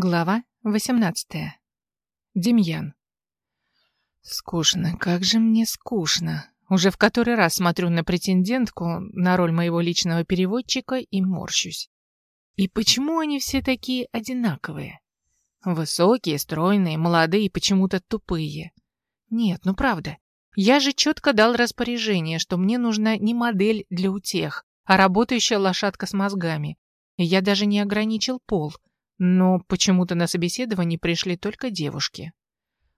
Глава 18. Демьян. Скучно, как же мне скучно. Уже в который раз смотрю на претендентку на роль моего личного переводчика и морщусь. И почему они все такие одинаковые? Высокие, стройные, молодые и почему-то тупые. Нет, ну правда. Я же четко дал распоряжение, что мне нужна не модель для утех, а работающая лошадка с мозгами. И я даже не ограничил пол — но почему-то на собеседование пришли только девушки.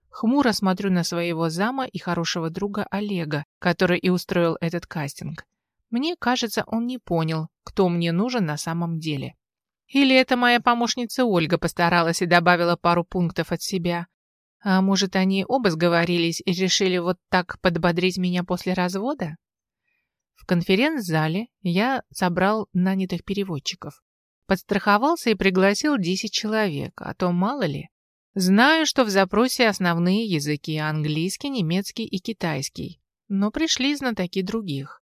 Хмуро смотрю на своего зама и хорошего друга Олега, который и устроил этот кастинг. Мне кажется, он не понял, кто мне нужен на самом деле. Или это моя помощница Ольга постаралась и добавила пару пунктов от себя. А может, они оба сговорились и решили вот так подбодрить меня после развода? В конференц-зале я собрал нанятых переводчиков. Подстраховался и пригласил 10 человек, а то мало ли. Знаю, что в запросе основные языки – английский, немецкий и китайский, но пришли знатоки других.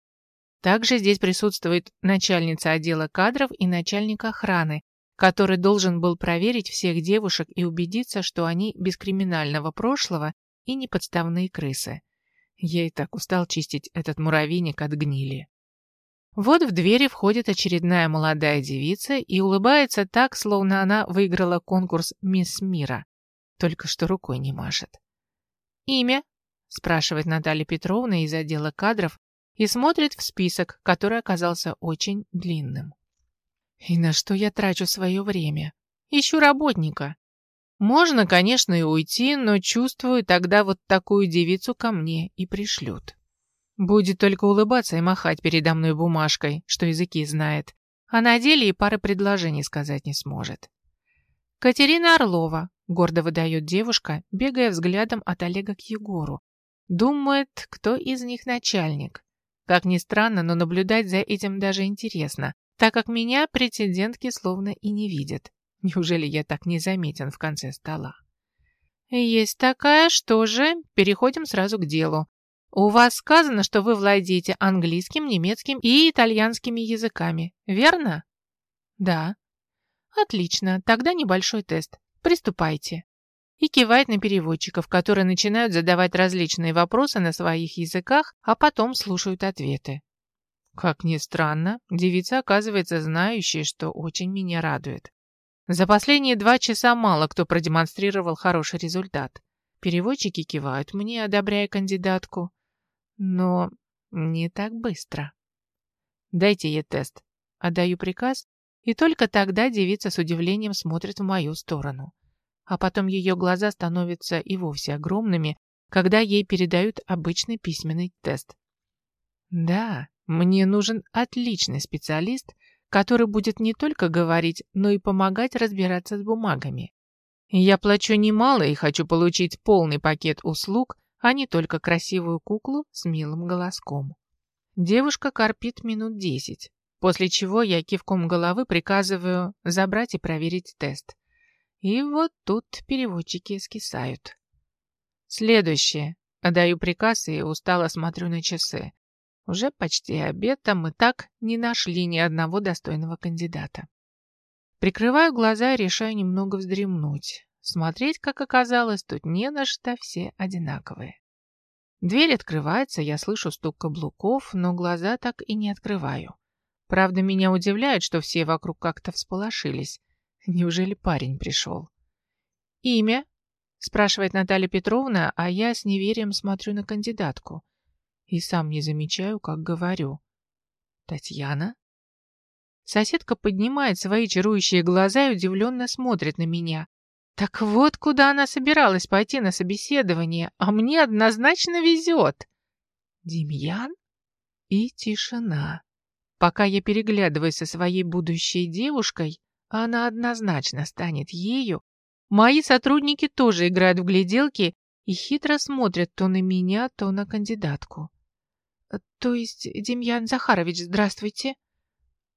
Также здесь присутствует начальница отдела кадров и начальник охраны, который должен был проверить всех девушек и убедиться, что они без криминального прошлого и не подставные крысы. Я и так устал чистить этот муравейник от гнили. Вот в двери входит очередная молодая девица и улыбается так, словно она выиграла конкурс «Мисс Мира». Только что рукой не машет. «Имя?» – спрашивает Наталья Петровна из отдела кадров и смотрит в список, который оказался очень длинным. И на что я трачу свое время? Ищу работника. Можно, конечно, и уйти, но чувствую, тогда вот такую девицу ко мне и пришлют. Будет только улыбаться и махать передо мной бумажкой, что языки знает, а на деле и пары предложений сказать не сможет. Катерина Орлова, гордо выдает девушка, бегая взглядом от Олега к Егору. Думает, кто из них начальник. Как ни странно, но наблюдать за этим даже интересно, так как меня претендентки словно и не видят. Неужели я так незаметен в конце стола? Есть такая, что же, переходим сразу к делу. У вас сказано, что вы владеете английским, немецким и итальянскими языками, верно? Да. Отлично, тогда небольшой тест. Приступайте. И кивает на переводчиков, которые начинают задавать различные вопросы на своих языках, а потом слушают ответы. Как ни странно, девица оказывается знающей, что очень меня радует. За последние два часа мало кто продемонстрировал хороший результат. Переводчики кивают мне, одобряя кандидатку. Но не так быстро. Дайте ей тест. Отдаю приказ, и только тогда девица с удивлением смотрит в мою сторону. А потом ее глаза становятся и вовсе огромными, когда ей передают обычный письменный тест. Да, мне нужен отличный специалист, который будет не только говорить, но и помогать разбираться с бумагами. Я плачу немало и хочу получить полный пакет услуг, а не только красивую куклу с милым голоском. Девушка корпит минут десять, после чего я кивком головы приказываю забрать и проверить тест. И вот тут переводчики скисают. Следующее. Отдаю приказ и устало смотрю на часы. Уже почти обед, а мы так не нашли ни одного достойного кандидата. Прикрываю глаза и решаю немного вздремнуть. Смотреть, как оказалось, тут не на что, все одинаковые. Дверь открывается, я слышу стук каблуков, но глаза так и не открываю. Правда, меня удивляет, что все вокруг как-то всполошились. Неужели парень пришел? «Имя?» – спрашивает Наталья Петровна, а я с неверием смотрю на кандидатку. И сам не замечаю, как говорю. «Татьяна?» Соседка поднимает свои чарующие глаза и удивленно смотрит на меня. Так вот, куда она собиралась пойти на собеседование, а мне однозначно везет. Демьян и тишина. Пока я переглядываюсь со своей будущей девушкой, она однозначно станет ею, мои сотрудники тоже играют в гляделки и хитро смотрят то на меня, то на кандидатку. То есть, Демьян Захарович, здравствуйте.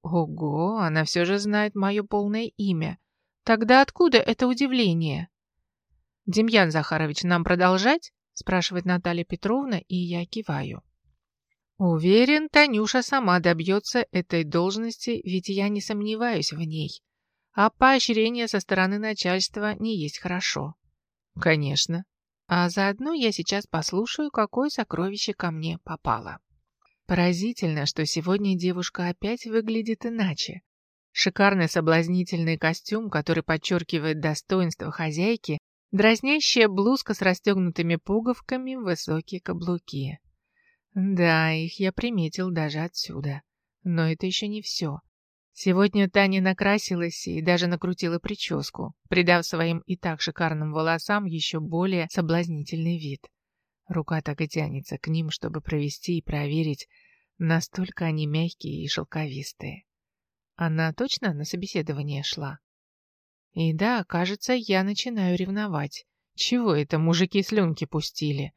Ого, она все же знает мое полное имя. Тогда откуда это удивление? Демьян Захарович, нам продолжать? Спрашивает Наталья Петровна, и я киваю. Уверен, Танюша сама добьется этой должности, ведь я не сомневаюсь в ней. а поощрение со стороны начальства не есть хорошо. Конечно. А заодно я сейчас послушаю, какое сокровище ко мне попало. Поразительно, что сегодня девушка опять выглядит иначе. Шикарный соблазнительный костюм, который подчеркивает достоинство хозяйки, дразнящая блузка с расстегнутыми пуговками, высокие каблуки. Да, их я приметил даже отсюда. Но это еще не все. Сегодня Таня накрасилась и даже накрутила прическу, придав своим и так шикарным волосам еще более соблазнительный вид. Рука так и тянется к ним, чтобы провести и проверить, настолько они мягкие и шелковистые. Она точно на собеседование шла? И да, кажется, я начинаю ревновать. Чего это мужики слюнки пустили?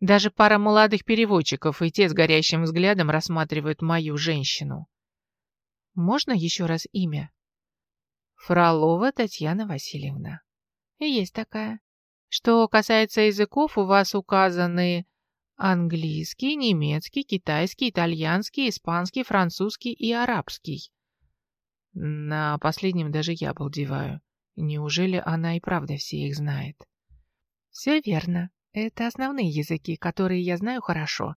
Даже пара молодых переводчиков и те с горящим взглядом рассматривают мою женщину. Можно еще раз имя? Фролова Татьяна Васильевна. Есть такая. Что касается языков, у вас указаны английский, немецкий, китайский, итальянский, испанский, французский и арабский. На последнем даже я обалдеваю. Неужели она и правда все их знает? Все верно. Это основные языки, которые я знаю хорошо.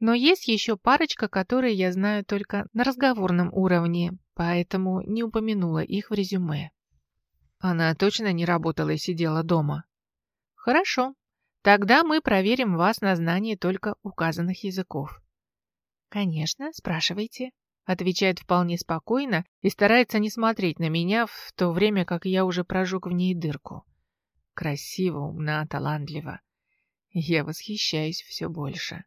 Но есть еще парочка, которые я знаю только на разговорном уровне, поэтому не упомянула их в резюме. Она точно не работала и сидела дома. Хорошо. Тогда мы проверим вас на знание только указанных языков. Конечно, спрашивайте. Отвечает вполне спокойно и старается не смотреть на меня, в то время как я уже прожег в ней дырку. Красиво, умна, талантливо. Я восхищаюсь все больше.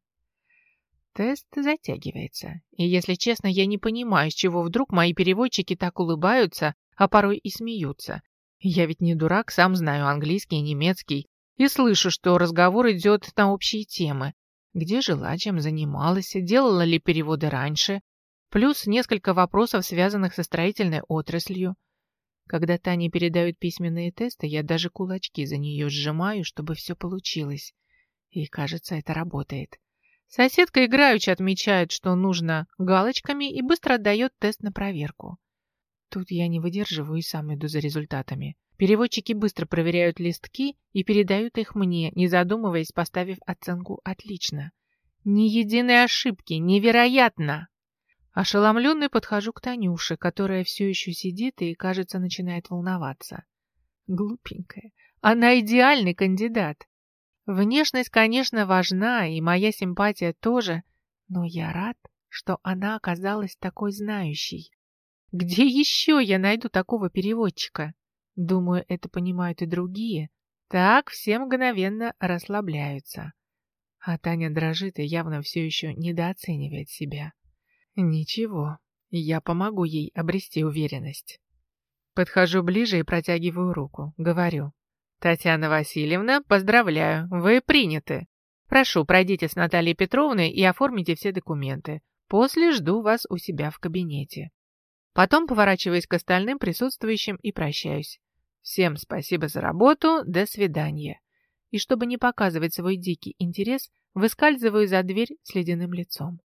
Тест затягивается. И, если честно, я не понимаю, с чего вдруг мои переводчики так улыбаются, а порой и смеются. Я ведь не дурак, сам знаю английский и немецкий, и слышу, что разговор идет на общие темы. Где жила, чем занималась, делала ли переводы раньше, плюс несколько вопросов, связанных со строительной отраслью. Когда Тане передают письменные тесты, я даже кулачки за нее сжимаю, чтобы все получилось. И, кажется, это работает. Соседка играючи отмечает, что нужно галочками и быстро отдает тест на проверку. Тут я не выдерживаю и сам иду за результатами. Переводчики быстро проверяют листки и передают их мне, не задумываясь, поставив оценку «отлично». Ни единой ошибки, невероятно! Ошеломленный подхожу к Танюше, которая все еще сидит и, кажется, начинает волноваться. Глупенькая. Она идеальный кандидат. Внешность, конечно, важна, и моя симпатия тоже, но я рад, что она оказалась такой знающей. Где еще я найду такого переводчика? Думаю, это понимают и другие. Так все мгновенно расслабляются. А Таня дрожит и явно все еще недооценивает себя. Ничего, я помогу ей обрести уверенность. Подхожу ближе и протягиваю руку. Говорю. «Татьяна Васильевна, поздравляю, вы приняты. Прошу, пройдите с Натальей Петровной и оформите все документы. После жду вас у себя в кабинете». Потом поворачиваюсь к остальным присутствующим и прощаюсь. Всем спасибо за работу, до свидания. И чтобы не показывать свой дикий интерес, выскальзываю за дверь с ледяным лицом.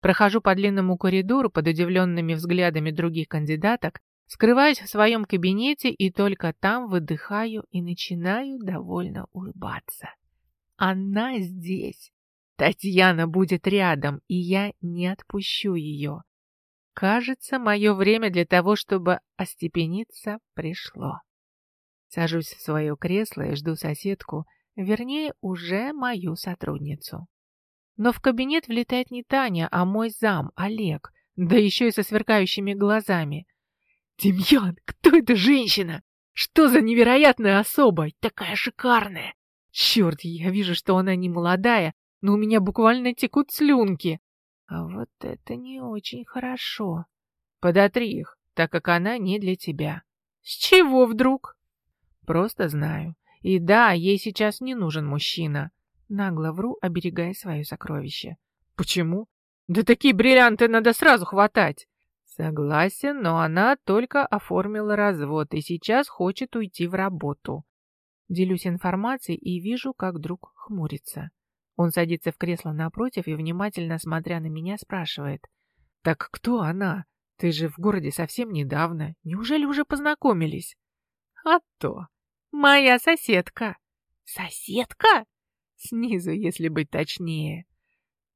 Прохожу по длинному коридору под удивленными взглядами других кандидаток Скрываюсь в своем кабинете и только там выдыхаю и начинаю довольно улыбаться. Она здесь. Татьяна будет рядом, и я не отпущу ее. Кажется, мое время для того, чтобы остепениться, пришло. Сажусь в свое кресло и жду соседку, вернее, уже мою сотрудницу. Но в кабинет влетает не Таня, а мой зам, Олег, да еще и со сверкающими глазами. «Демьян, кто эта женщина? Что за невероятная особа? Такая шикарная! Черт, я вижу, что она не молодая, но у меня буквально текут слюнки. А вот это не очень хорошо. Подотри их, так как она не для тебя. С чего вдруг? Просто знаю. И да, ей сейчас не нужен мужчина. Нагло вру, оберегая свое сокровище. Почему? Да такие бриллианты надо сразу хватать. Согласен, но она только оформила развод и сейчас хочет уйти в работу. Делюсь информацией и вижу, как друг хмурится. Он садится в кресло напротив и, внимательно смотря на меня, спрашивает. «Так кто она? Ты же в городе совсем недавно. Неужели уже познакомились? А то. Моя соседка. Соседка? Снизу, если быть точнее.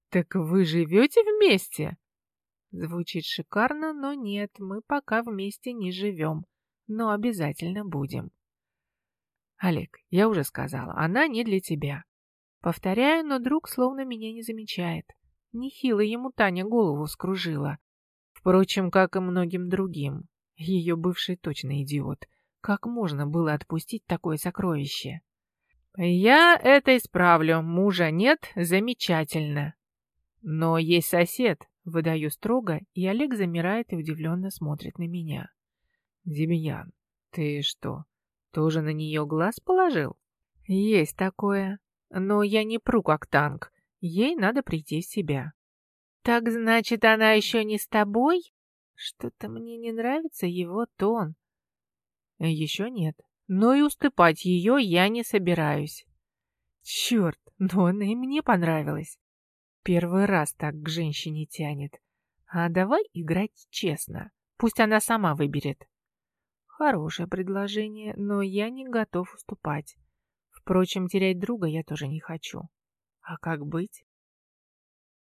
Так вы живете вместе? Звучит шикарно, но нет, мы пока вместе не живем. Но обязательно будем. Олег, я уже сказала, она не для тебя. Повторяю, но друг словно меня не замечает. Нехило ему Таня голову скружила. Впрочем, как и многим другим. Ее бывший точно идиот. Как можно было отпустить такое сокровище? Я это исправлю. Мужа нет, замечательно. Но есть сосед, выдаю строго, и Олег замирает и удивленно смотрит на меня. Демьян, ты что, тоже на нее глаз положил? Есть такое. Но я не пру как танк. Ей надо прийти в себя. «Так значит, она еще не с тобой?» Что-то мне не нравится его тон. Еще нет. Но и уступать ее я не собираюсь. Черт, но она и мне понравилась. Первый раз так к женщине тянет. А давай играть честно. Пусть она сама выберет. Хорошее предложение, но я не готов уступать. Впрочем, терять друга я тоже не хочу. А как быть?